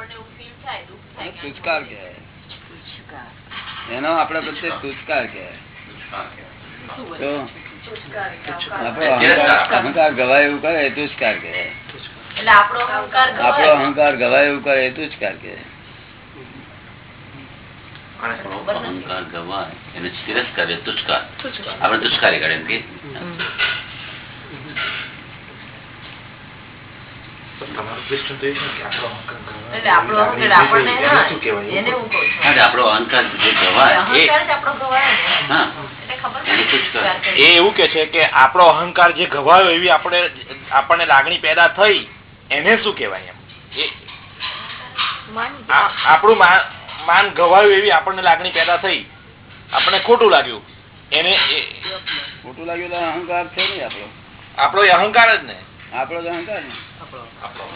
આપણને એવું feel થાય, દુઃખ થાય કે કહેવાય એનો આપડે પ્રત્યે તુષ્કાર કહેવાય શું તો બોલે? આપણો અહંકાર ગવાય એવું કરે એ તુષ્કાર કહેવાય એટલે આપણો અહંકાર ગવાય. એવું કરે એ તુષ્કાર કહેવાય અહંકાર ગવાય એને તિરસ્કાર એ આપણે તુષ્કારી કાઢે એમ કે તમારો question તો એ છે કે આપણો અહંકાર આપણો અહંકાર આપણને એને હા, શું કહેવાય? એને હું કહું છું. હા, એટલે આપણો અહંકાર જે ગવાય એ. એવું કે છે કે આપણો અહંકાર જે ગવાયો એવી આપણે આપણને લાગણી પેદા થઈ એને શું કેવાય એમ? આપણું માન માન ગવાયું એવી આપણને લાગણી પેદા થઈ. આપણને ખોટું લાગ્યું. એને એ- ખોટું લાગ્યું તો અહંકાર છે ને આપણો? આપણો એ અહંકાર જ ને. આપણો જ અહંકાર ને. આપણો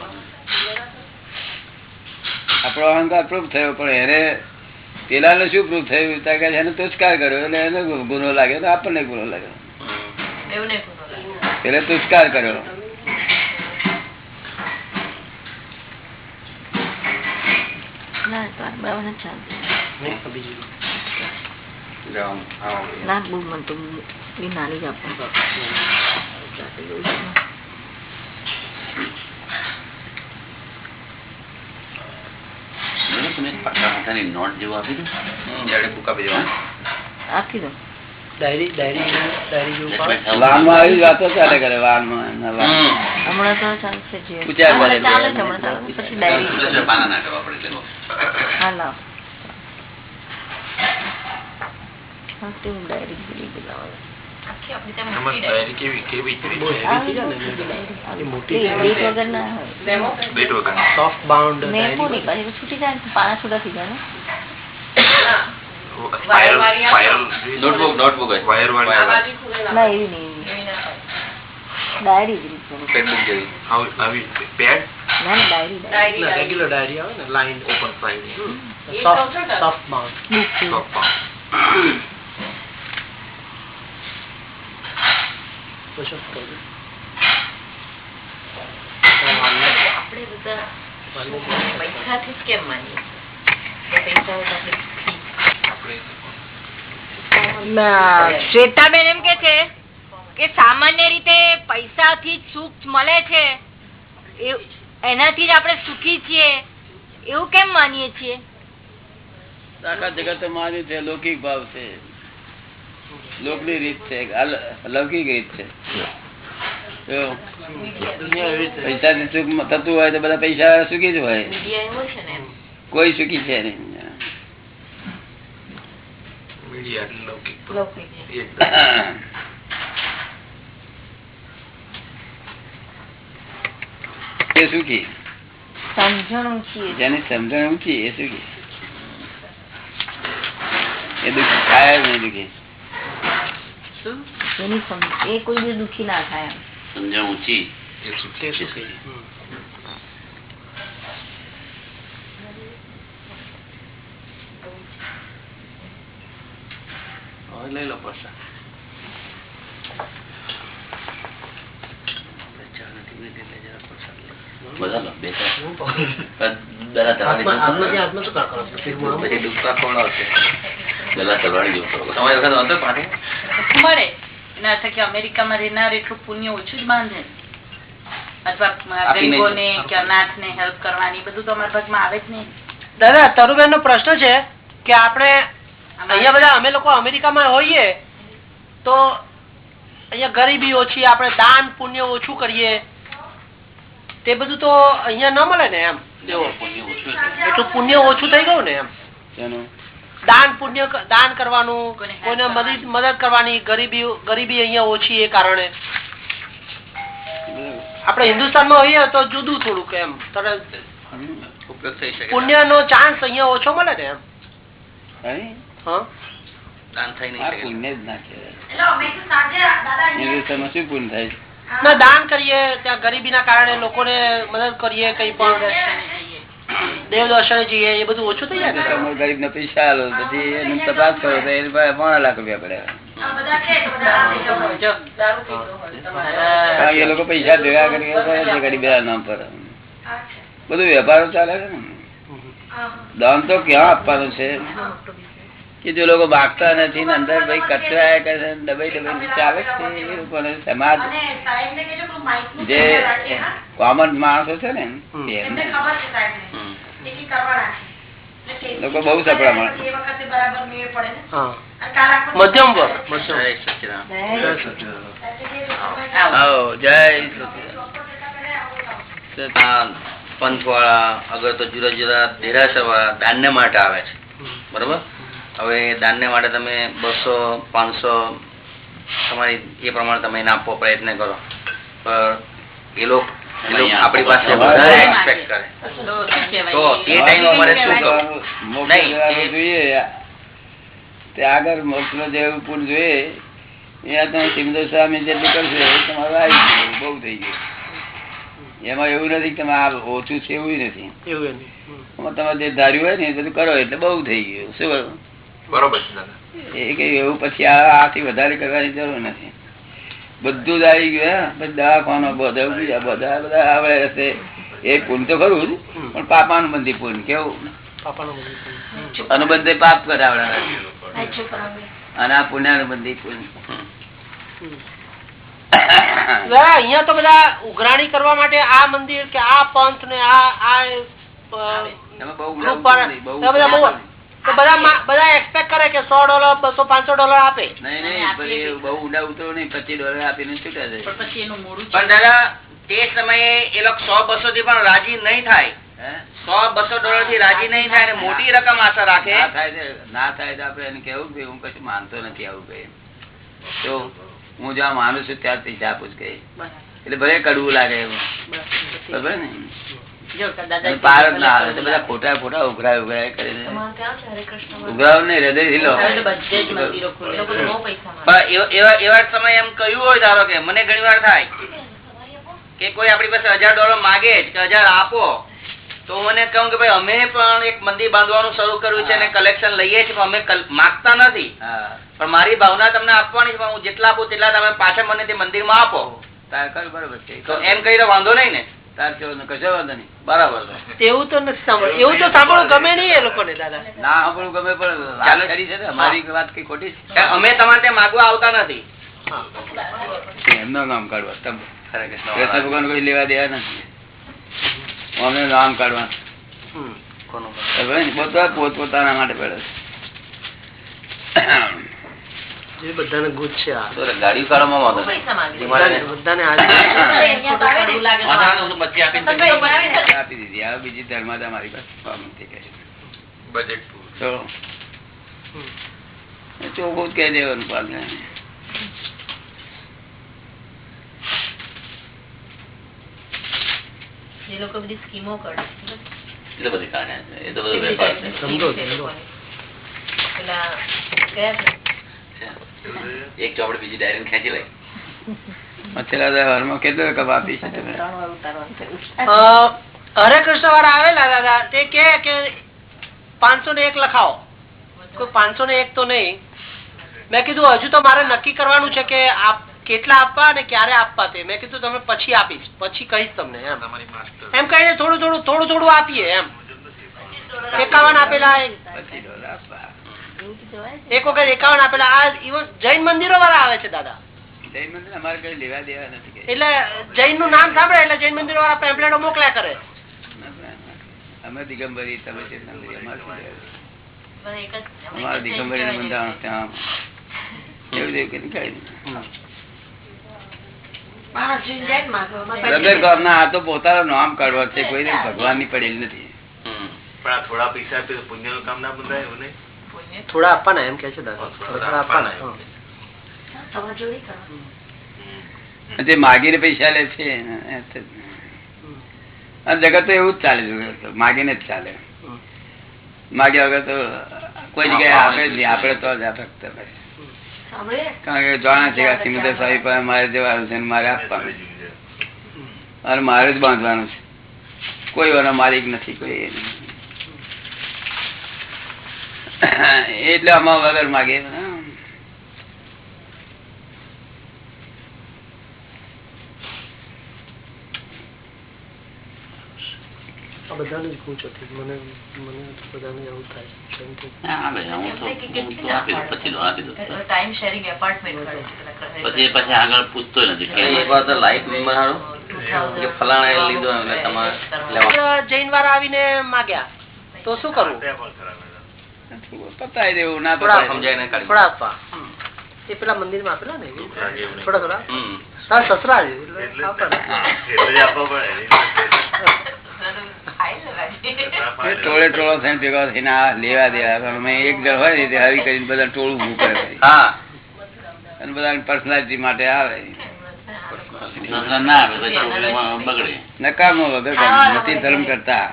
આપણો અહંકાર પ્રૂફ થયો પણ એને પેલા ને શું પ્રૂફ થયું? ત્યાં કે એને તુષ્કાર કર્યો એટલે એને ગુનો લાગ્યો તો આપણને ગુનો લાગ્યો. એવું લાગે. પેલે તુષ્કાર કર્યો. ના બહુ મન તો નાની જ આપો નોટ જેવું આપી પાટાની જયારે બુક આપી દો આપી દો ડાયરી ડાયરી ડાયરી વાનમાં આવી વાતો ચાલે કરે વાનમાં હમણાં તો ચાલશે. પછી પાના ના પડે એટલે. હા લાવ. હા તે હું ડાયરી બાઉન્ડ. રેગ્યુલર ડાયરી આવે ને લાઈન ઓપન સાઇડ સોફ્ટ છું સોફ્ટ બાઉન્ડ સોફ્ટ પાઉન્ડ શું કહું આપણે બધા પૈસાથી જ કેમ માનીએ પૈસા હોય તો આપણે સુખી. શ્વેતાબેન એમ કે છે કે સામાન્ય રીતે પૈસા થી સુખ મળે છે. એ- એનાથી જ આપણે સુખી છીએ. એવું કેમ માનીએ છીએ? આખા જગત માન્યું છે લૌકિક ભાવ છે. લોકની રીત છે લૌકિક રીત છે. પૈસા સુખ થતું હોય તો બધા પૈસા સુખી જ હોય. મીડિયા એવું છે ને એમ. કોઈ સુખી છે નહીં. સુખી. જેની સમજણ ઊંચી એ સુખી. એ દુઃખી ખાય નહીં દુઃખી. શું? એની સમ- એ કોઈ બી દુઃખી ના થાય એમ. સમજણ ઊંચી એ સુખી તે શું કહે હવે લઈ લો પ્રસાદ બધા લો બે ત્રણ. પણ દલા તલવાડી જેવું. તમારી વખત વાંધો પાણી? મળે. એના અર્થે કે અમેરિકામાં રહેનાર એટલું પુણ્ય ઓછું જ બાંધે. અથવા ગરીબોને કે અનાથને હેલ્પ કરવાની બધું તો અમારા ભાગમાં આવે જ નહીં. દાદા તરુબેન નો પ્રશ્ન છે કે આપણે અહીંયા બધા અમે લોકો અમેરિકામાં હોઈએ તો અહીંયા ગરીબી ઓછી આપણે દાન પુણ્ય ઓછું કરીએ. તે બધું તો અહીંયા ન મળે ને એમ? પુણ્ય ઓછું એટલું પુણ્ય ઓછું થઈ ગયું ને એમ? દાન પુણ્ય દાન કરવાનું કોઈને મદદ કરવાની. ગરીબી ગરીબી અહીંયા ઓછી એ કારણે. આપણે હિન્દુસ્તાનમાં હોઈએ તો જુદું થોડુંક એમ. તરત ઉપયોગ થઈ શકે. પુણ્ય નો ચાન્સ અહીંયા ઓછો મળે ને એમ. દાન થઈ નહીં પુણ્ય જ ના કહેવાય. હિન્દુસ્તાનમાં શું પુણ્ય થાય? ના દાન કરીએ ત્યાં ગરીબીના કારણે લોકોને મદદ કરીએ કઈ પણ. દર્શને દેવ દર્શને એ બધું ઓછું થઈ જાય ને? ગરીબ ને પૈસા આલો પછી એની તપાસ કરો તો એને પાસે પોણા લાખ રૂપિયા કે એ લોકો પૈસા ભેગા કરી ગરીબ નામ પર. બધું વેપારો ચાલે છે ને? દાન તો ક્યાં આપવાનું છે? કે જે લોકો માગતા નથી ને અંદર ભાઈ કચરા કરે દબાઈ દબાઈ નીચે આવે છે એ લોકોને સમાજ જે કોમન માણસો છે ને એમને. લોકો બહુ સફળા માણસ. મધ્યમ વર્ગ જય પંથવાળા અગર તો જુદા જુદા દેરાસર વાળા દાનને માટે આવે છે. બરોબર? હવે દાનને માટે તમે બસો પાંચસો તમારી એ પ્રમાણે તમે એને આપવો પ્રયત્ન કરો. પણ એ લોકો આપણી પાસે વધારે એક્સપેક્ટ કરે. તો એ ટાઈમ અમારે શું કરવું? નહીં, જવાનું એ- જોઈએ. તે આગળ મોક્ષનો જેવું પુલ જોઈએ એ તમે સિમંદર સ્વામી જેટલું કરશો એ તમારું આવી બહુ થઈ ગયું. એમાં એવું નથી કે તમે આ ઓછું છે એવું નથી. એમ. એમાં તમે જે ધાર્યું હોય ને એ બધું કરો એટલે બહુ થઈ ગયું. શું કરું બરોબર એ કઈ એવું પછી આથી વધારે કરવાની જરૂર નથી. બધું જ આવી ગયું હે. પછી દવાખાનો બધા બીજા બધા બધા આવડે હશે. એ પૂન તો ખરું જ પણ પાપાનુબંધી પૂન કેવું? પાપાનું અનુબંધે પાપ કરાવડા અને આ પુણ્યાનુબંધી પૂન અહિયાં અહીંયા તો બધા ઉઘરાણી કરવા માટે આ મંદિર કે આ પંથ ને આ આ બહુ તો બધા બધા એક્સપેક્ટ કરે કે સો ડોલર બસો પાંચસો ડોલર આપે. નહીં નહીં બહુ ઊંડા ઉતરો નહીં પચીસ ડોલર આપીને છૂટા જાય. પછી એનું મોડું પણ દાદા તે સમયે એ લોકો સો બસો થી પણ રાજી નહીં થાય. સો બસો ડોલરથી રાજી નહીં થાય અને મોટી રકમ આશા રાખે. ના થાય ના થાય તો આપણે એને કેવું કે હું કશું માનતો નથી આવું કઈ તો હું જ્યાં માનું છું ત્યાં જ પૈસા આપું જ કઈ એટલે ભલે કડવું લાગે એવું ખબર ને? ખોટા ખોટા ઉઘરાય ઉઘરાય ઉઘરાવ લો. એવા- સમય એમ કહ્યું હોય ધારો કે મને ઘણી વાર થાય કે કોઈ આપડી પાસે હજાર ડોલર માગે કે હજાર આપો તો હું એને કહું કે ભાઈ અમે પણ એક મંદિર બાંધવાનું શરૂ કર્યું છે અને કલેક્શન લઈએ છીએ અમે માગતા નથી. પણ મારી ભાવના તમને આપવાની છે પણ હું જેટલા આપું તેટલા તમે પાછા મને તે મંદિરમાં આપો. તાર બરોબર છે. તો એમ કહી તો વાંધો નહીં ને. એવું તો નથી સાંભળ્યું એવું તો સાંભળવું ગમે નહીં એ લોકોને દાદા. ના સાંભળવું ગમે પણ વાત કરી છે ને? અમારી વાત કઈ ખોટી છે? અમે તમારે માગવા આવતા નથી. એમનું નામ કાઢવા. તમ કૃષ્ણ કૃષ્ણ ભગવાન કોઈ લેવા દેવા નથી. અમને નામ કાઢવા. હમ. કોનું? ખબર ને? પોતા પોત પોતાના માટે પડે એ બધાને ગુજ છે આ. ગાડી કાઢવામાં બધાને. આપી દીધી. આ બીજી ધર્માદા મારી પાસે બજેટ તો ચોખ્ખું જ કહી દેવાનું લોકો બધી સ્કીમો કરે એ તો બધી એ તો બધો વેપાર છે. ધંધો, ધંધો. પેલા કયા? એક ચોપડ બીજી ડાયરી ખેંચી લઈ. હરે કૃષ્ણ વાળા આવેલા દાદા તે કે કે પાંચસો ને એક લખાવો. કોઈ પાંચસો ને એક તો નહીં. મેં કીધું હજુ તો મારે નક્કી કરવાનું છે કે આપ કેટલા આપવા અને ક્યારે આપવા તે. મેં કીધું તમે પછી આપીશ. પછી કહીશ તમને એમ. એમ કહીને થોડું થોડું થોડું થોડું આપીએ એમ. એકાવન આપેલા એક વખત એકાવન આપેલા આ ઇવન જૈન મંદિરો વાળા આવે છે દાદા. જૈન મંદિર અમારે કઈ લેવા દેવા નથી એટલે જૈનનું નામ સાંભળે એટલે જૈન મંદિર વાળા પેમ્પલેટો મોકલ્યા કરે. અમે દિગંબરી તમે અમારે દિગંબરી જઈને ત્યાં એવું પોતાનું નામ કાઢવા છે કોઈ ભગવાનની પડેલી નથી પણ આ થોડા પૈસા પુણ્યનું કામ ના બંધાય એવું નહીં? થોડા આપવાના એમ કે છે. જે માગીને પૈસા લે છે જગત તો એવું જ ચાલે છે માગીને જ ચાલે. માગ્યા વગર તો કોઈ જગ્યાએ આપે જ નહીં આપડે તો જ આપે કારણ કે જાણે છે સિમંદર સાહેબ પાસે મારે જવાનું છે મારે આપવાનું છે. અને મારે જ બાંધવાનું છે. કોઈ એનો માલિક નથી કોઈ નહીં. એટલે આમાં વગર માગે. બધાને જ પૂછો મને મને બધાને એવું થાય. પૂછતો નથી કે એક એક વાર તો લાઈફ મેમ્બર હારો. 2000 કે ફલાણા લીધો તમારે જૈન વાળા આવીને માગ્યા. તો શું કરવું પતાવી દેવું ના સમજાય ને થોડા આપવા. એ પેલા મંદિરમાં આપેલા ને થોડા થોડા તારા સસરા છે એટલે આપવા ને. ખાઈ લેવાય. એ ટોળે ટોળો થઈને ભેગા થઈને આ લેવા દેવા પણ એક જણ હોય ને તે કરીને બધા ટોળું ઊભું કરે હા. અને બધા પર્સનાલિટી માટે આવે. સંસાર ના આવે તો છોકરીમાં બગડે. નકામો વગર નથી ધર્મ કરતા.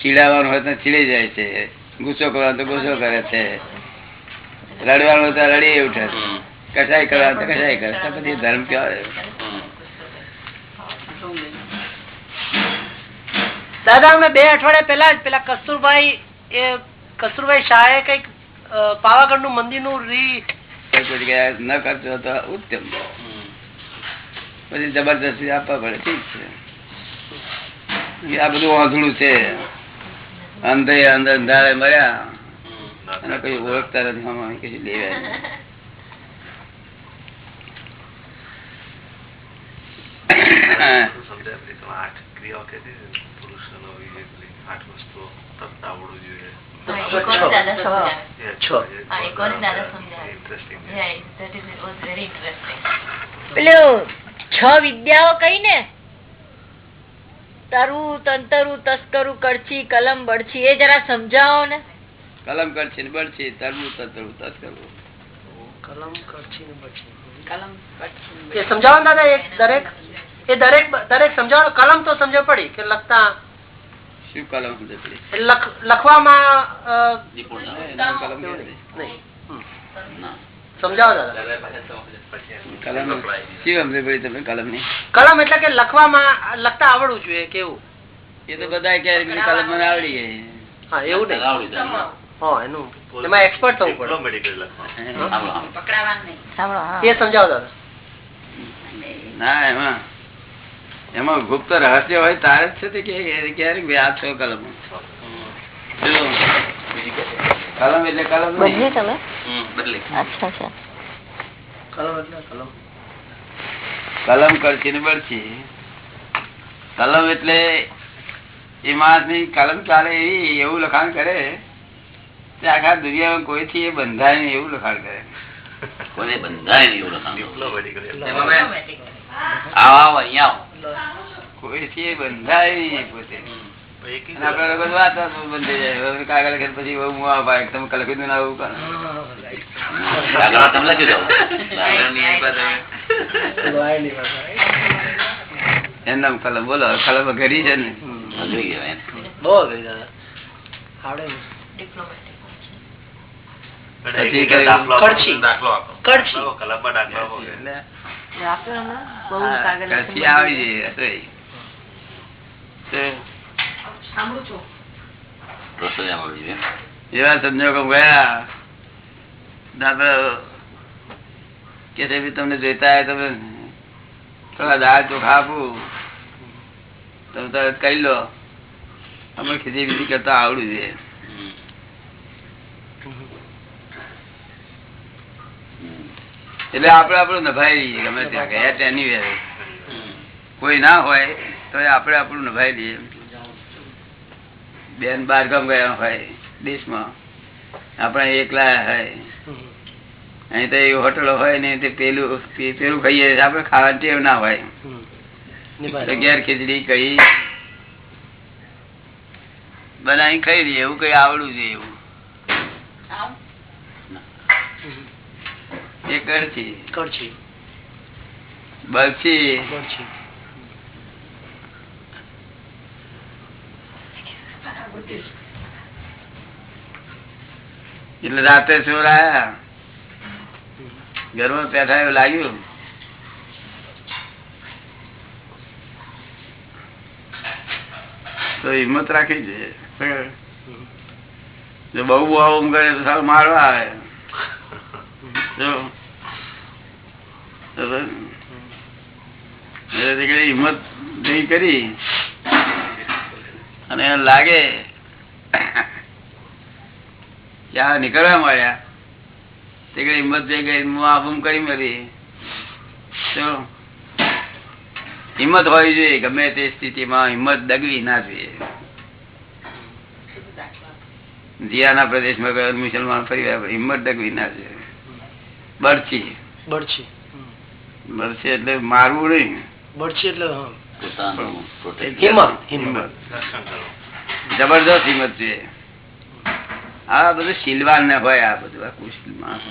ચીડાવવાનું હોય તો ચીડી જાય છે. ગુસ્સો કરવાનો તો ગુસ્સો કરે છે. રડવાનું હોય તો રડી ઉઠે. કસાય કરવાનું તો કસાય કરે તો પછી ધર્મ કહેવાય. દાદા અમે બે અઠવાડિયા પેલા જ પેલા કસ્તુરભાઈ એ કસ્તુરભાઈ શાહે કંઈક પાવાગઢનું મંદિરનું રી ન કરતો તો ઉત્તમ. પછી જબરદસ્તી આપવા પડે. ઠીક છે. આ બધું વાંધળું છે. અંધે અંધ અંધારે મર્યા. અને કઈ ઓળખતા નથી આમાં કઈ લેવાય છ વિદ્યાઓ કઈ ને તરુ તંતરુ તસ્કરુ કરછી કલમ બળછી એ જરા સમજાવો ને. કલમ કરછી ને બળછી તરવું તરવું તસ કલમ કરછી ને બળછી. કલમ એ સમજાવો દાદા એક દરેક એ દરેક દરેક સમજાવો કલમ તો સમજ પડી કે લખતા. શું કલમ સમજે પડી? લખવામાં. કલમ નહીં. ના. સમજાવો દાદા કલમ કલમની કલમ એટલે કે લખવામાં લખતા આવડવું જોઈએ કેવું? એ તો બધા ક્યારેક કે કલમ મને આવડી હા એવું નહીં. જાય. હા એનું. એમાં એક્સપર્ટ થવું પડે. Diplomatically લખવાનું. સાંભળો, સાંભળો. સાંભળો હા. એ સમજાવો દાદા ના એમાં એમાં ગુપ્ત રહસ્ય હોય તારે જ છે કે ક્યારેક વ્યાજ આ છો કલમ? કલમ એટલે કલમ. તમે. હમ, બદલી. અચ્છા અચ્છા. કલમ કરછી ને બળછી કલમ એટલે એ માણસની કલમ ચાલે એવી એવું લખાણ કરે. તે આખા દુનિયામાં કોઈથી એ બંધાય નહીં એવું લખાણ કરે. કોઈ બંધાય નહીં એવું લખાણ. આવો, આવો, અહીંયા આવો. કોઈથી એ બંધાય નહીં પોતે. તમે કલમ કલમ બોલો કલમ ઘરી છે ને. પછી ઘરથી આવી જઈએ એવા સંજોગો ગયા. દાદા કે છે તમને જોઈતા તમે થોડા દાળ ચોખા આપું. તમે તરત કહી લો. અમે ખીચી બીજી કરતા આવડું છે. એટલે આપડે આપણું નભાઈ લઈએ ગમે ત્યાં. ગયા તેની વેરે કોઈ ના હોય તો આપણે આપણું નભાઈ લઈએ. બેન બાર ગામ ગયા હોય દેશમાં. આપણે એકલા હોય. અહીં તો હોટલો હોય ને તે પેલું પેલું ખાઈએ આપડે ખાવા ટેવ ના હોય. ઘેર ખીચડી કઈ બનાવી ખાઈ લઈએ એવું કઈ આવડું છે એવું? એ કરછી. કડછી બરછી. એટલે રાતે ચોર આયા ઘરમાં પેઠા એવું લાગ્યું? તો હિંમત રાખી છે. જો બહુ બહુ કરે તો સારું મારવા આવે. હિંમત કરી. અને લાગે ત્યાં નીકળવા મળ્યા. તે કઈ હિંમત થઈ ગઈ હું આબૂમ કરી મળી તો હિંમત હોવી જોઈએ ગમે તે સ્થિતિમાં હિંમત દગવી ના જોઈએ. જીયાના પ્રદેશમાં ગયો મુસલમાન ફરી આવ્યા, હિંમત દગવી ના જોઈએ. બરછી. બરછી. બરછી એટલે મારવું નહીં. બરછી એટલે હિંમત હિંમત. દર્શન કરો. જબરદસ્ત હિંમત છે. આ બધું શીલવાન ને હોય આ બધું આ કુશલ માણસ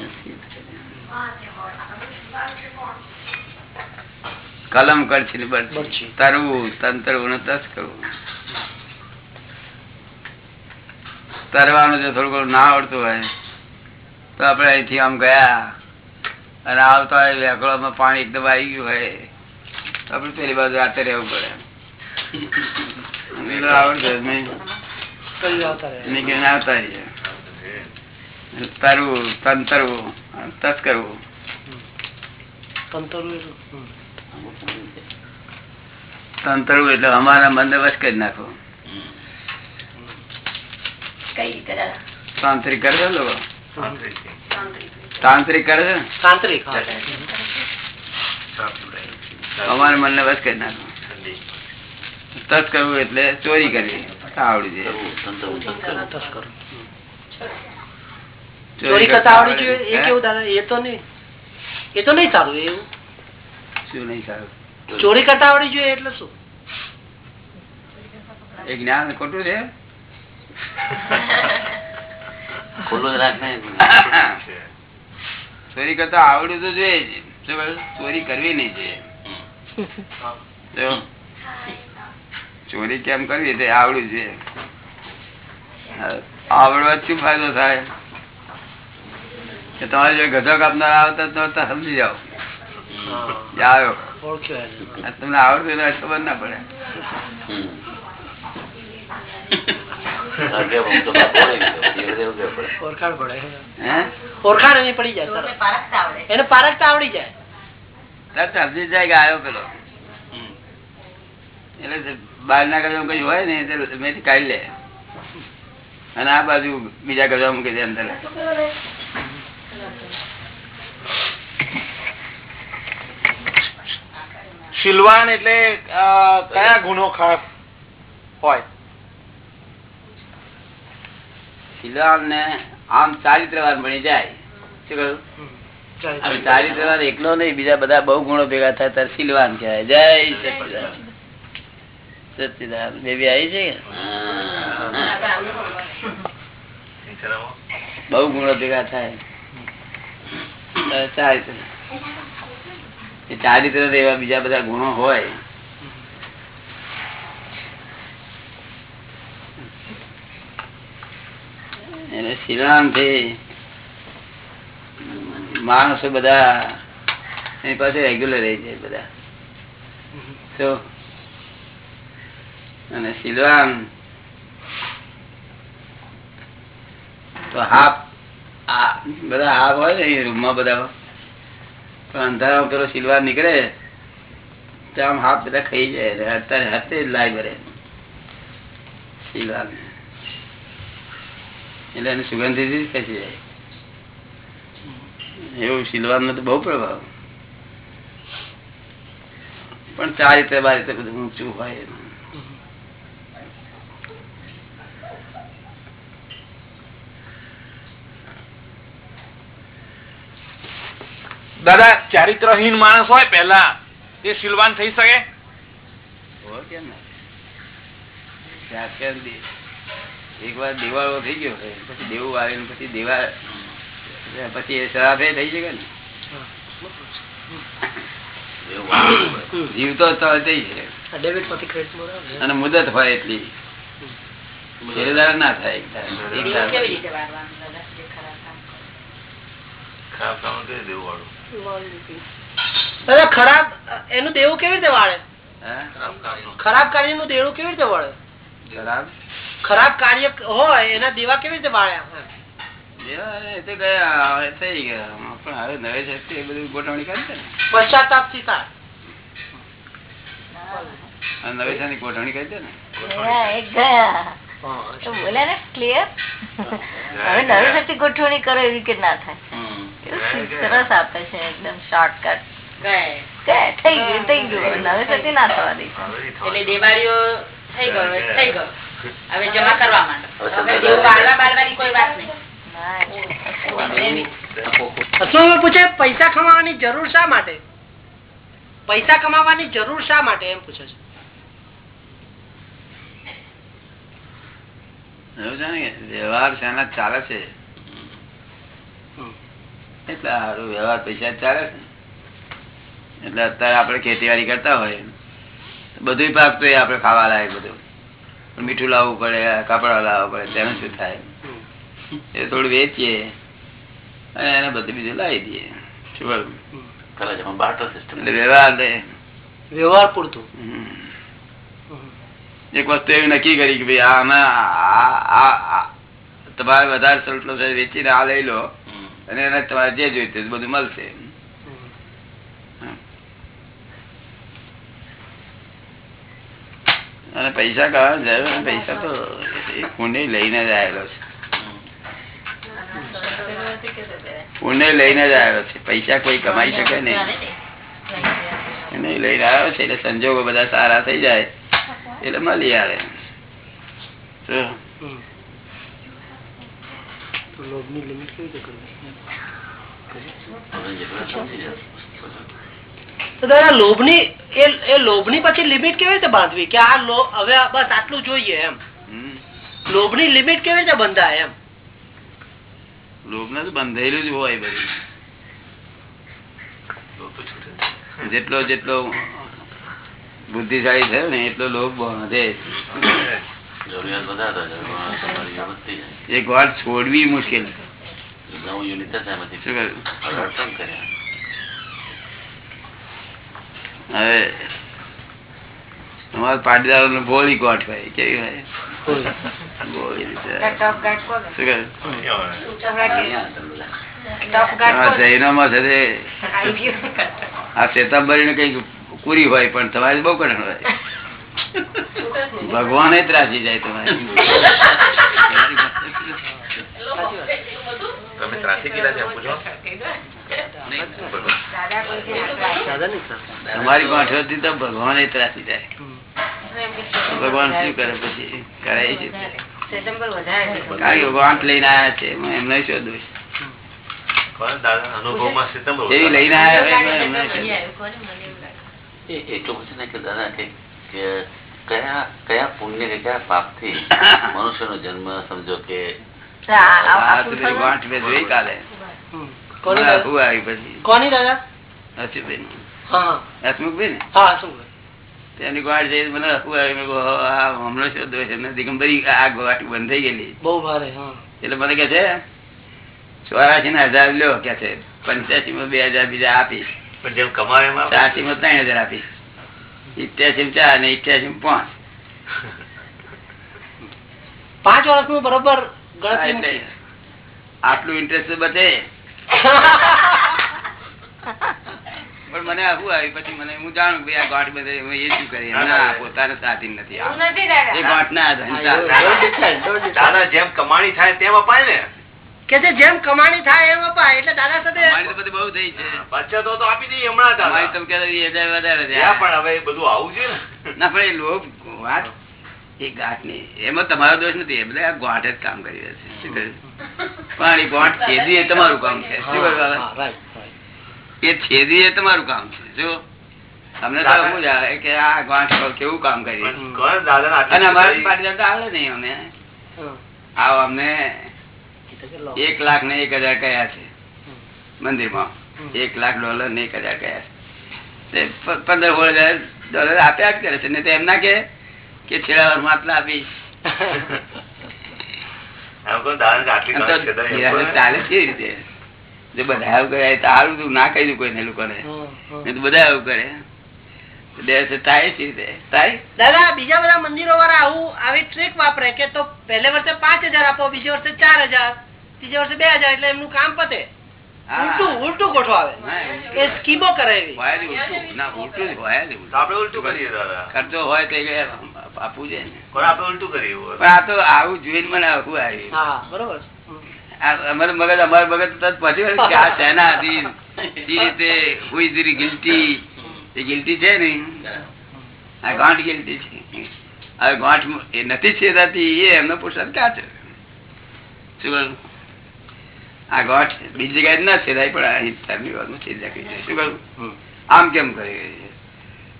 કલમ. બળછી તરવું તંતરવું તસ કરવું. તરવાનું જો થોડું ઘણું ના આવડતું હોય તો આપણે અહીંથી આમ ગયા અને આવતા હોય વેકળામાં પાણી એકદમ આવી ગયું હોય તો આપણે પેલી બાજુ રાતે રહેવું પડે. તંતરવું એટલું. અમારા બંદોબસ્ત કરી નાખો? તાંત્રિક કરે છે લોકો? તાંત્રિક. કરે છે? તાંત્રિક અમારે મનને બસ કરી નાખો. તસ કરવું એટલે ચોરી કરવી આવડી કરું. ચોરી કરતા આવડી જોઈએ? એ કેવું દાદા? એ તો નહીં. એ તો નહીં સારું એવું. શું નહીં સારું? ચોરી કરતા આવડી જોઈએ એટલે શું? એ જ્ઞાન ખોટું છે? ચોરી કરતા આવડવું તો જોઈએ? ચોરી કરવી નહીં જોઈએ. જો, ચોરી કેમ કરવી? તે આવડું છે. આવડવા શું ફાયદો થાય? કે તમારે જો ગધો કાપનાર આવતા તો સમજી જાઓ. આવ્યો તમને આવડતું હોય ખબર ના પડે. ઓળખાણ પડી. જાય એને પારખતા આવડી જાય. સમજી જાય કે આવ્યો પેલો. એટલે બહાર ના ગજામાં કઈ હોય ને મેથી કાઢી લે. અને આ બાજુ બીજા ગજામાં મૂકી દે અંદર. શીલવાન એટલે કયા ગુનો ખાસ હોય? શિલામ ને આમ ચારિત્રવાન બની જાય. શું કહ્યું? ચારિત્રવાન એકલો નહીં બીજા બધા બહુ ગુણો ભેગા થાય ત્યારે સિલવાન કહેવાય. જય સચિદાન? બહુ ગુણો ભેગા થાય. ચારિત્ર. ચારિત્ર એવા બીજા બધા ગુણો હોય. એને શિલામથી માણસો બધા એની પાસે રેગ્યુલર રહી જાય બધા. તો અને સિલવાન તો હાફ બધા હાફ હોય ને રૂમમાં બધા. પણ અંધારામાં પેલો સિલવાન નીકળે, તો આમ હાફ બધા ખાઈ જાય. અત્યારે હાથે જ લાઈ ભરે. સિલવાન એટલે એને સુગંધીથી ખસી જાય. એવું સિલવાર નો તો બહુ પ્રભાવ. પણ ચાર રીતે બાર રીતે બધું ઊંચું હોય એનું. દાદા ચારિત્રહીન માણસ હોય પેલા એ શિલવાન થઈ શકે? એક વાર દિવાળો થઈ ગયો પછી દેવું આવે પછી દેવા પછી એ શ્રાદ્ધ થઈ જાય ને. જીવતો. અને મુદત હોય એટલી. ના થાય ખરાબ કામ દેવું વાળું. દાદા ખરાબ એનું દેવું કેવી રીતે વાળે? ખરાબ કાર્ય. નું દેવું કેવી રીતે વાળે? ખરાબ? કાર્ય હોય એના દેવા કેવી રીતે વાળ્યા પશ્ચાતાપથી થાય. અને ગોઠવણી કરી દે ને? બોલ્યા ને ક્લિયર હવે નવી સરથી ગોઠવણી કરો એવી કે ના થાય. સરસ આપે છે એકદમ શોર્ટકટ થઈ ગયું થઈ ગયું હવે સતી ના થવા દે એટલે દેવાળીઓ થઈ ગયો થઈ ગયો હવે જમા કરવા માંડો હવે હવે સમજાય. દેવું બાળવા બાળવાની કોઈ વાત નહીં પૂછે પૈસા કમાવાની જરૂર શા માટે? પૈસા કમાવાની જરૂર શા માટે એમ પૂછે છે. વ્યવહાર શાના ચાલે છે. એટલે સારું વ્યવહાર પૈસા ચાલે છે. એટલે અત્યારે આપણે ખેતીવાડી કરતા હોય બધું પાક તો આપણે ખાવા લાયક બધું. પણ મીઠું લાવવું પડે કપડા લાવવા પડે તેનું શું થાય? એ થોડું વેચીએ અને એને બધું બીજું લાવી દઈએ. શું વ્યવહાર વ્યવહાર પૂરતું. હમ. એક વસ્તુ એવી નક્કી કરી કે ભાઈ આમાં આ- આ- આ- તમારે વધારે સલ્ટલો છે વેચીને આ લઈ લો. અને એને તમારે જે જોઈતું બધું મળશે. અને પૈસા જાય પૈસા તો એ લઈને જ આવેલો છે. પુણે લઈને જ આવેલો છે. પૈસા કોઈ કમાઈ શકે નહીં. લઈને આવ્યો છે એટલે સંજોગો બધા સારા થઈ જાય. એટલે મળી આવે? લોભની લિમિટ કેવી રીતે કરવી હવે જેટલા સમજી જાય. તો દાદા લોભની એ એ લોભની પછી લિમિટ કેવી રીતે બાંધવી કે આ હવે બસ આટલું જોઈએ એમ હમ. લોભની લિમિટ કેવી રીતે બંધાય એમ લોભને તો બંધાયેલું જ હોય બધું. જેટલો જેટલો બુદ્ધિશાળી થયો ને એટલો લોભ બાંધે જરૂરિયાત વધારે થાય છે. તમારી એ વધતી જાય. એ ગોળ છોડવી મુશ્કેલ. નવું યુનિટ જ એમાંથી. અડચણ કર્યા? હવે અમારા પાટીદારો ભોળી ગોઠ ભાઈ કેવી ભાઈ કંઈક પૂરી હોય પણ તમારે બહુ કઠણ હોય. ભગવાન જ રાજી જાય તમારી. તમે ત્રાસી ગયેલા છે પૂછો? દાદા નહીં સર તો ભગવાન ત્રાસી જાય. ભગવાન શું કરે પછી? કરાય છે. કારણ કે ગાંઠ લઈને આવ્યા છે એમને શું દોષ? જેવી લઈને આવ્યા એટલું પૂછે ને કે દાદા કે કયા કયા પુણ્ય કે કયા પાપથી મનુષ્ય નો જન્મ સમજો કે દિગંબરી આ ગાંઠ બંધ થઈ ગયેલી બહુ ભારે હા. એટલે મને કે છે ચોરાશી ના હજાર લ્યો કે છે. પંચ્યાસી માં બે હજાર બીજા આપીશ. પણ જેમ માં ત્રણ હજાર આપીશ. ઇઠ્યાસી ચાર ને ઇઠ્યાસી પાંચ. પાંચ વર્ષનું બરોબર. આટલું ઇન્ટરેસ્ટ બધે. પણ મને આવું આવી? પછી મને હું જાણું કે આ ગાંઠ બધે એ શું કરી ના પોતાને સાથી નથી. એ ગાંઠ ના. દાદા જેમ કમાણી થાય તેમ અપાય ને. કે જેમ કમાણી થાય એમ અપાય એટલે દાદા સાથે મારી તો બધી બહુ થઈ છે બચતો તો આપી દઈએ હમણાં તમે કહેતા હજાર વધારે છે. પણ હવે બધું આવું છે ના પણ એ લોભ વાત એ ગાંઠની એમાં તમારો દોષ નથી એ બધા ગોઠ જ કામ કરી રહ્યા છે શું કર્યું? પણ એ ગોઠ છેદી એ તમારું કામ છે શું right. એ છેદી એ તમારું કામ છે જો અમને તો સમજ આવે કે આ ગોઠ કેવું કામ કરી અને અમારી તો હાલે નહીં અમે હા. આવો અમને? એક લાખ ને એક હજાર કયા છે? મંદિરમાં. એક લાખ ડોલર ને એક હજાર કયા છે? પંદર સોળ હજાર ડોલર આપ્યા જ કરે છે. ને તો એમ ના કે કે છેલ્લા વર્ષમાં આટલા આપીશ. ચાલે કેવી રીતે. બધા આવું કરે તો સારું તું ના કહી દઉં કોઈને લોકોને. બધા આવું કરે. દાદા બીજા બધા મંદિરો વાળા આવું આવી ટ્રીક વાપરે કે તો પહેલે વર્ષે પાંચ હજાર આપો બીજે વર્ષે ચાર હજાર ત્રીજે વર્ષે બે હજાર એટલે એમનું કામ પતે. ઉલટું ઉલટું ગોઠવાવે એ સ્કીમો કરે એવી. હોય જ ઉલટું. ના, ઉલટું હોય જ ઉલટું. તો આપણે ઉલટું કરીએ ખર્ચો હોય તો એ આપવું છે પણ ઉલટું કરીએ પણ આ તો આવું જોઈને મને આવું આવ્યું હા બરોબર. આ મગજ અમારું મગજ પછી આ શેના આધીન સી રીતે the guilty? એ guilty છે ને આ ગાંઠ ગિલ્ટી છે. હવે ગાંઠ એ નથી છેદાતી એ એમનો પુરુષાર્થ ક્યાં છે? શું કહ્યું? આ ગાંઠ બીજી જગ્યાએ ના છેદાય પણ અહીં ધર્મની વાતમાં છેદા જાય શું કહ્યું? આમ કેમ કરે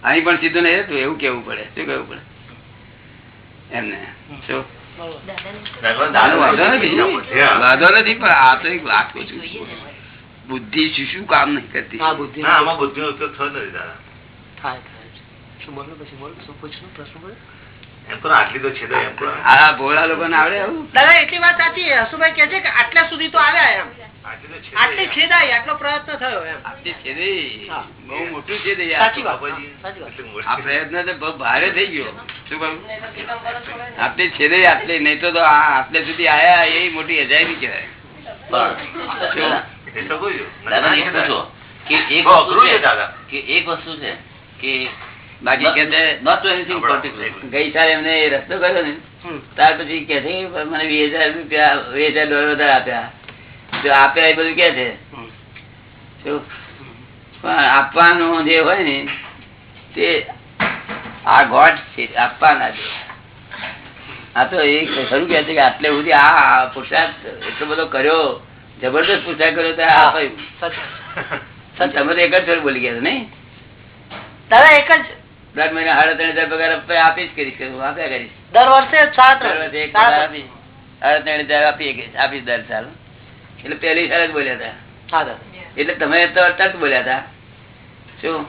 અહીં પણ સીધું નહીં તો એવું કેવું પડે? શું કેવું પડે? એમને શું? વાંધો નથી. વાંધો નથી. પણ આ તો એક વાત કહું છું. બુદ્ધિ શું શું કામ નહીં કરતી? હા બુદ્ધિ ના ઉપયોગ થયો નથી દાદા. થાય શું બોલો પછી બોલો શું પૂછ્યું? પ્રશ્ન બોલો. ભોળા લોકોને આવડે દાદા એટલી વાત સાચી હસુભાઈ કે છે કે આટલા સુધી તો આવ્યા એમ. આટલી તો છે આટલી છેદાઈ આટલો પ્રયત્ન થયો એમ. આટલી છે બહુ મોટું છે રે યાર. સાચી વાત બાબાજી, સાચી વાત. એટલી આ પ્રયત્ન તો ભારે થઈ ગયો. શું કહ્યું આટલી છે આટલી નહીં તો આટલે સુધી આયા એ મોટી અજાયબી કહેવાય. કે એક પૂછો કે એક વસ્તુ છે કે બાકી કે નોટ to anything ગઈ સાલ એમને એ રસ્તો કર્યો ને ત્યાર પછી કે છે મને વીસ હજાર રૂપિયા વીસ હજાર ડોલર વધારે આપ્યા. તો આપ્યા એ બધું કે છે? પણ આપવાનું જે હોય ને તે આ ગોડ છે આપવાના છે. આ તો એ ખરું કે છે કે આટલે સુધી આ પુરસાદ એટલો બધો કર્યો જબરદસ્ત પુરસાદ કર્યો તો આ આપ્યું. સાચી તમે તો એક જ ફેર બોલી ગયા છો, નહીં? દાદા એક જ દર મહિને સાડા ત્રણ હજાર પગાર આપીશ કરીશ આપ્યા કરીશ. દર વર્ષે સાત દર વર્ષે એક પગાર આપીશ. સાડા ત્રણ હજાર આપીએ કે આપીશ દર સાલ. એટલે પહેલી સાલ જ બોલ્યા હતા. એટલે તમે તો અત્યારે બોલ્યા હતા. શું?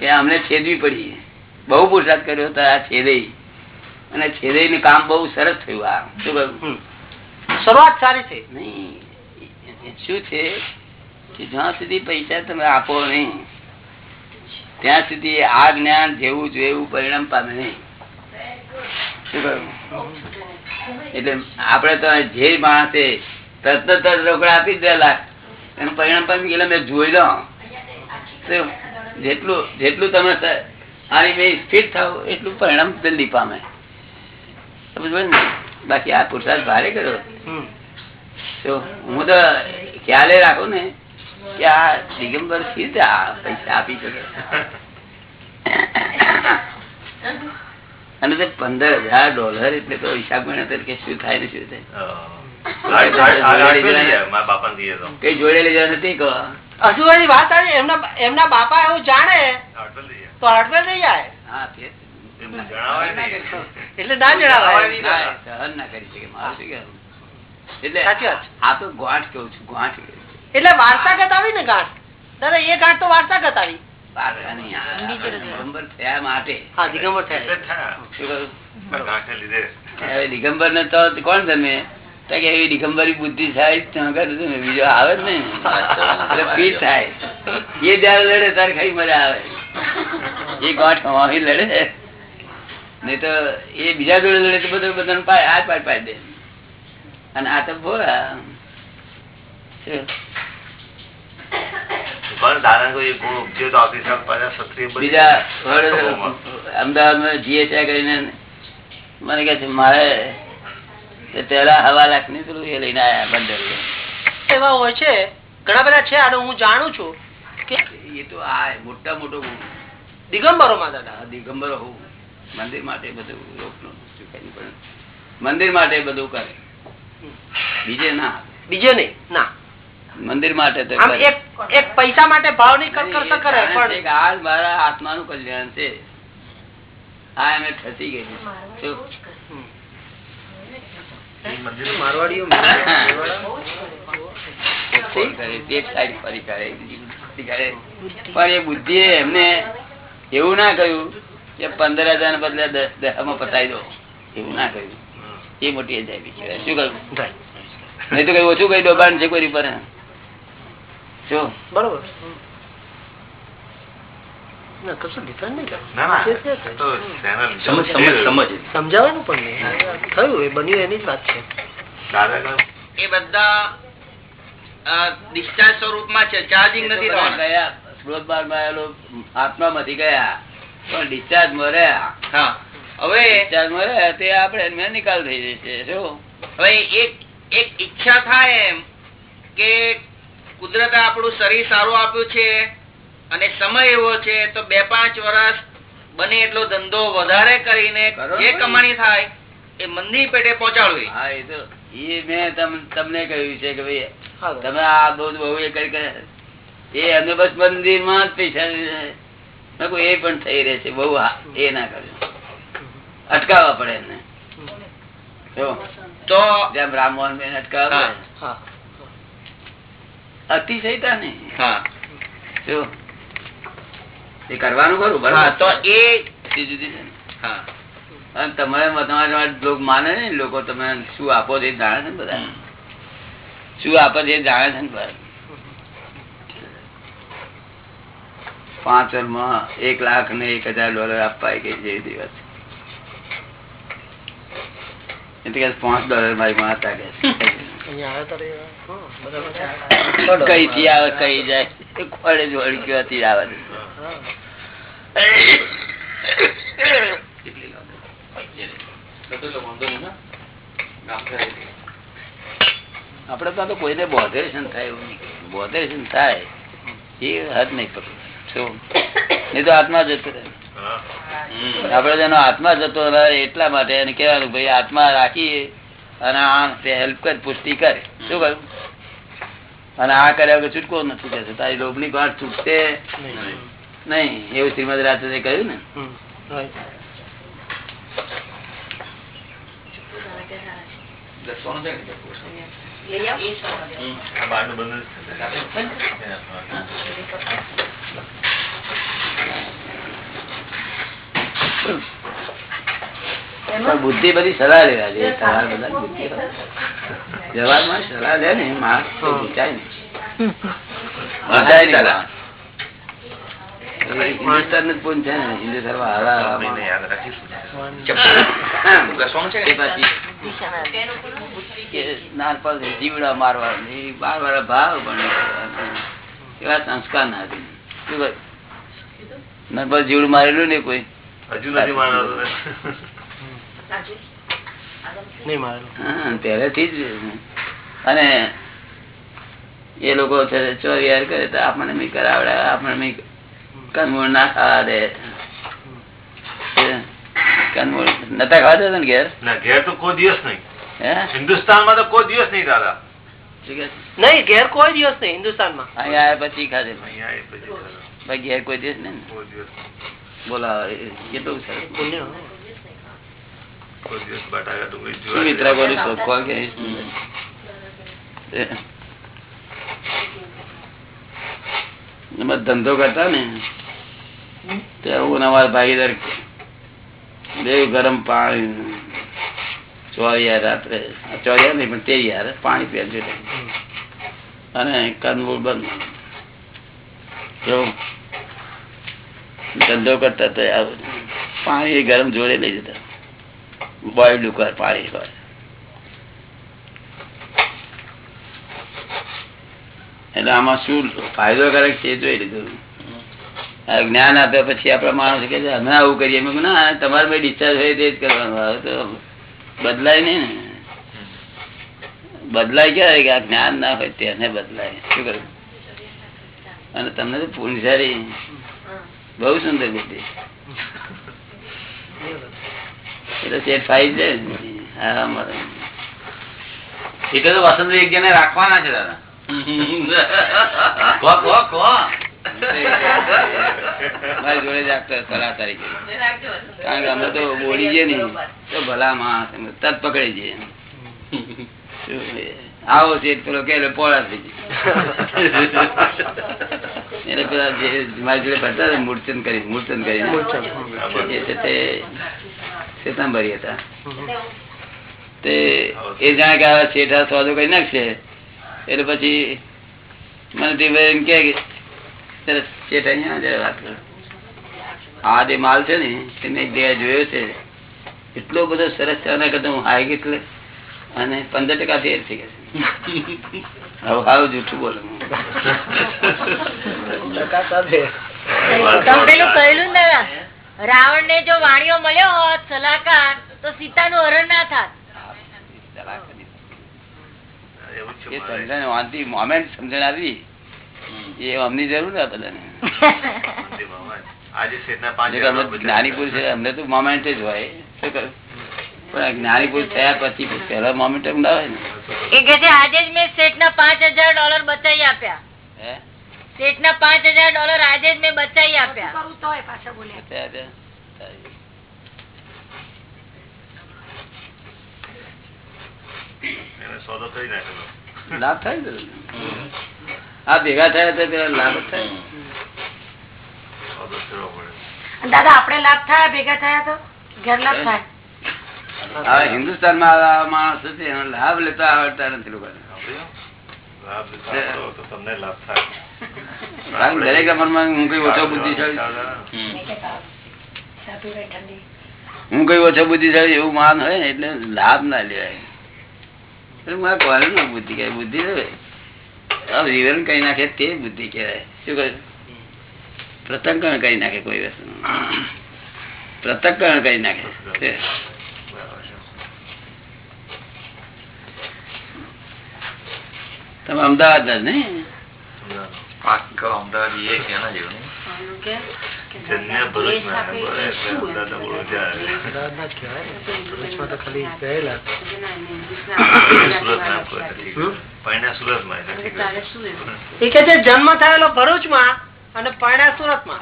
એ અમને છેદવી પડી. બહુ પુરસાદ કર્યો હતો આ છેદઈ અને છેદઈ નું કામ બહુ સરસ થયું આ. શું કહ્યું? શરૂઆત સારી છે નહીં. શું છે? કે જ્યાં સુધી પૈસા તમે આપો નહીં ત્યાં સુધી આ જ્ઞાન જેવું જેવું પરિણામ પામે નહીં. એટલે આપડે તો જે માણસે તરત તરત રોકડા આપી દે લાખ એનું પરિણામ પામી ગયેલા મેં જોઈ લો. જેટલું જેટલું તમે આની મેં ફિટ થાવ એટલું પરિણામ જલ્દી પામે. સમજ બાકી આ પુરસાદ ભારે કર્યો. તો હું તો ખ્યાલે રાખું ને. કે આ દિગંબર શી રીતે આ પૈસા આપી શકે. અને તે પંદર હજાર ડોલર એટલે તો હિસાબ ગણ્યો તરીકે શું થાય ને શું થાય. કઈ જોડે લઈ જવા નથી વાત આવી એમના એમના બાપા એવું જાણે તો હડફેલ થઈ જાય હા એટલે ના જણાવાય. સહન ના કરી શકે મારું શું કહેવું? એટલે. આ તો ગોઠ કેવું છું ગોઠ. એટલે વાર્તાગત આવી ને ગાંઠ? દાદા એ ગાંઠ તો વાર્તાગત આવી. દિગંબર ને તો કોણ તમે એવી દિગંબરી બુદ્ધિ થાય બીજો આવે જ નહીં. ફીટ થાય. એ જયારે લડે ત્યારે ખાઈ મજા આવે. એ ગાંઠ હવાથી લડે. નહીં તો એ બીજા જોડે લડે તો બધું બધાને પાય હાથ પાડ પાય દે. અને આ તો ભોળા. અમદાવાદમાં જીએસઆઈ કરીને મને કે છે મારે પેલા હવા લાખની પેલું એ લઈને આયા બંદર. એવા હોય છે ઘણા બધા છે આનો હું જાણું છું કે એ તો આ મોટા મોટો દાદા. દિગંબરો હોવું મંદિર માટે બધું મંદિર માટે બધું કરે. બીજે ના બીજે નહીં ના. મંદિર માટે તો એક એક પૈસા માટે ભાવની નહીં, કરે પણ જ મારા આત્માનું કલ્યાણ છે. હા એમને ઠસી ગઈ. પણ એ બુદ્ધિ એમને એવું ના કહ્યું કે પંદર હજાર ને બદલે દસમાં પતાવી દો. એવું ના કહ્યું. એ મોટી અજાયબી શું કહ્યું? નહીં તો કઈ ઓછું કઈ ડોબાણ છે કોઈ પર શું બરોબર સમજાવવાનું પણ થયું એ બન્યું એની જ વાત છે. એ બધા ડિસ્ચાર્જ સ્વરૂપમાં છે ચાર્જિંગ નથી ગયા આવેલો આત્મામાંથી ગયા. પણ ડિસ્ચાર્જ મર્યા હા. હવે ડિસ્ચાર્જ મર્યા તે આપડે નિકાલ થઈ જશે. શું? હવે એક એક ઈચ્છા થાય એમ કે કુદરતે આપણું શરીર સારું આપ્યું છે અને સમય એવો છે તો બે પાંચ વર્ષ બને એટલો ધંધો વધારે કરીને જે કમાણી થાય એ મંદી પેટે પહોંચાડવી. હા એ તો એ મેં તમને કહ્યું છે કે ભાઈ તમે આ બહુ બહુ એ કરી એ અમે બસ મંદિરમાં જ પૈસા એ પણ થઈ રહે છે બહુ એ ના કર્યું અટકાવવા પડે એમને. જો, તો જેમ રામમોહન બેન અટકાવવા અતિશયતા નહીં હા. જો એ કરવાનું ખરું બરાબર? તો એ જુદી જુદી છે હા. અને તમારે તમારા લોકો માને ને લોકો તમે શું આપો છે જાણે છે ને બધા? શું આપો છે જાણે છે ને બધા? પાંચમાં એક લાખ ને એક હજાર ડોલર આપવા ગઈ જેવી દિવસ એટલે કે પાંચ ડોલર મારી માં હતા કે. કઈ થી આવે કઈ જાય? એ જ આવે આપડે તો આ તો કોઈને બોધરેશન થાય એવું નહીં. બોધરેશન થાય. એ હદ નહીં પકડે શું નહીં તો આત્મા જતો રહે. આપડે જેનો આત્મા જતો રહે એટલા માટે એને કેવાનું ભાઈ આત્મા રાખી અને આ હેલ્પ કર પુષ્ટિ કર. શું કહ્યું? અને આ કર્યા વગર છૂટકો નથી કે તારી લોભની ગાંઠ છૂટશે નહીં. એવું શ્રીમદ રાજે કહ્યું ને? Thank right. લઈ આવ. એ સારું. આ બહારનું બંધ જ થશે. પણ બુદ્ધિ બધી સલાહ લેવા જોઈએ સલાહ બધા બુદ્ધિ વ્યવહારમાં સલાહ લે ને માણસ તો ને. ગુંચાય નહીં જીવડા મારવા બાર વાર ભાવ પણ એવા સંસ્કાર ના હતી. જીવડું મારેલું ને કોઈ? હજુ નથી પહેલેથી જ અને એ લોકો ચોરિયાર કરે તો આપણને મી કરાવડે આપણને મી કંદમૂળ ના ખાવા દે. કંદમૂળ નતા ખાવા દેતા ને ઘેર? ના ઘેર તો કોઈ દિવસ નહીં. હે? હિન્દુસ્તાનમાં તો કોઈ દિવસ નહીં દાદા. નહીં ઘેર કોઈ દિવસ નહીં હિન્દુસ્તાનમાં. અહીંયા આવ્યા પછી ખાધે. ભાઈ ઘેર કોઈ દિવસ નહીં કોઈ દિવસ બોલા કેટલું સરસ પુણ્ય કોઈ દિવસ બટાકા ડુંગળી શું મિત્ર બોલું શોધવા કે એમાં ધંધો કરતા ને હું અમારા ભાગીદાર દેવ ગરમ પાણી ચોરિયા રાત્રે ચોરિયા નહીં પણ તે યાર પાણી પીવા અને કંદમૂળ બંધ ધંધો કરતા તો આ પાણી ગરમ જોડે લઈ જતા. બોઇલ્ડ ઉપર પાણી હોય એટલે આમાં શું ફાયદોકારક છે જોઈ લીધું. જ્ઞાન આપ્યા પછી આપણા માણસ કે અમે આવું કરીએ. ના, તમારે ભાઈ ડિસ્ચાર્જ હોય તે જ કરવાનું. આવે તો બદલાય નહીં ને. બદલાય ક્યારે કે આ જ્ઞાન ના હોય તેને બદલાય. શું કરું? અને તમને તો પૂંજારી. બહુ સુંદર બુદ્ધિ. એટલે તો વસંત જણે રાખવાના છે દાદા. કહો કહો કહો મારી જોડે જ આપતો સલાહ તારી કારણ કે અમે તો ભલા માણસ તત પકડી જઈએ? આવો છે પેલો કે પોળા થઈ એટલે પેલા જે મારી જોડે ભરતા હતા મૂર્ચન કરી મૂર્ચન કરી. તે શ્વેતાંબરી હતા. તે એ જાણે કે આ શેઠા સોદો કરી નાખશે. એટલે પછી મને તે ભાઈ એમ કે શેઠ અહીંયા જરા વાત કરો. આ જે માલ છે ને તેને એક જોયો છે. એટલો બધો સરસ છે આના કરતા હું હાઈ એટલે અને પંદર ટકા ફેર થઈ ગયા હવે જૂઠું બોલો તમે પેલું કહેલું ને દાદા રાવણ ને જો વાણીઓ મળ્યો હોત સલાહકાર તો સીતા નું હરણ ના થાત. સમજણ વાંધી મોમેન્ટ સમજણ આવી એ અમની જરૂર ને બધાને. જ્ઞાની પુરુષ છે, અમને તો મોમેન્ટ જ હોય. શું કરું? પણ જ્ઞાની પુરુષ થયા પછી પેલા મોમેન્ટમ ના હોય ને. કે આજે જ મેં સેટ ના પાંચ હજાર ડોલર બચાવી આપ્યા. સેટ ના પાંચ હજાર ડોલર આજે જ મેં બચાવી આપ્યા. સોદો નાખેલો લાભ થાય આ ભેગા થયા તો પેલા લાભ થાય. દાદા આપડે લાભ થયા ભેગા થયા તો ગેરલાભ થાય. હવે હિન્દુસ્તાનમાં માણસ છે એનો લાભ લેતા આવડતા નથી લોકો. સાંભળ્યો? લાભ લેતા આવડો તો તમને લાભ થાય. કારણ કે દરેક અમરમાં હું કઈ ઓછો બુદ્ધિશાળી? હું કઈ ઓછો બુદ્ધિશાળી એવું માન હોય ને એટલે લાભ ના લેવાય. એટલે મારે કોને ના બુદ્ધિ કહેવાય બુદ્ધિ હવે આ વિવરણ કઈ નાખે તે બુદ્ધિ કહેવાય. શું કહે પ્રતંકરણ કરી નાખે કોઈ વસ્તુ પ્રતંકરણ કરી નાખે તે. તમે અમદાવાદ ના જ નહીં જન્મ્યા ભરૂચમાં અને બળે એટલે દાદા વડોદરા આવ્યા. અમદાવાદના જ કહેવાય ને. ભરૂચમાં તો ખાલી ગયેલા સુરતમાં એમ કોઈ નથી ગયું. પૈણા સુરતમાં નથી અમદાવાદ ના? જ છે. જન્મ થયેલો ભરૂચમાં અને પરણ્યા સુરતમાં.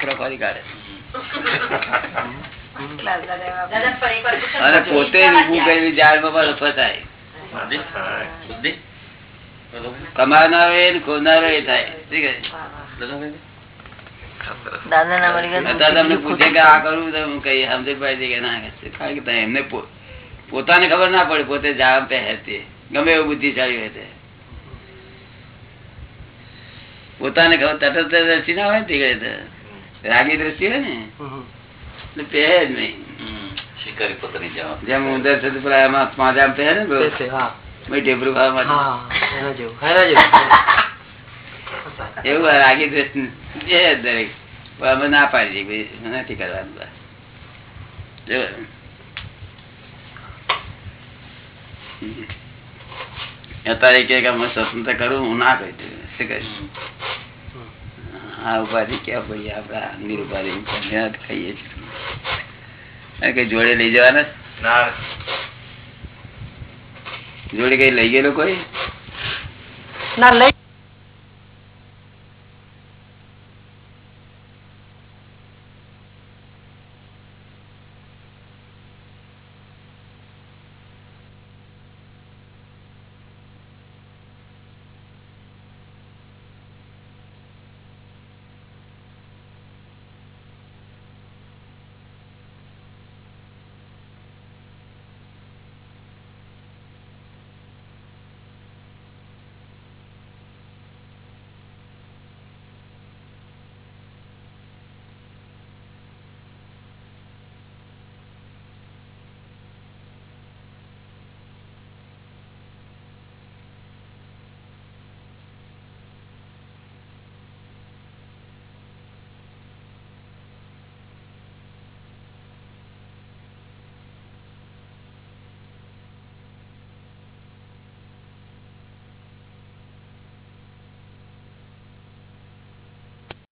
અને પોતે ઊભું કરેલી જાળમાં પણ ફસાય. કમાનારો એ ખોનારો એ થાય ઠીક પો- પોતાને ખબર ના પડે પોતે જામ પહેરતી ગમે એવું બુદ્ધિશાળી હોય પોતાને ખબર તટસ્થ દ્રષ્ટિ ના હોય ને તે. રાગી દ્રષ્ટિ હોય ને. એટલે પહેરે જ નહીં. શિકારી જેમ. ઉંદર છે પેલા એમાં પાંજામ પહેરે ને છે, ઢેબરું ખાવા માટે. હા એના જેવું એના જેવું. એવું રાગી દ્રષ્ટિ છે દરેક. અમે ના પાડી દઈએ નથી કરવાનું અત્યારે કે અમે સ્વતંત્ર કરું હું ના કહી દઉં શું કહ્યું આ ઉપાધિ ક્યાં ભાઈ આપડા નિરુપાધિ ખાઈએ છીએ. જોડે લઈ જવાના? ના. જોડે કઈ લઈ ગયેલો કોઈ? ના લઈ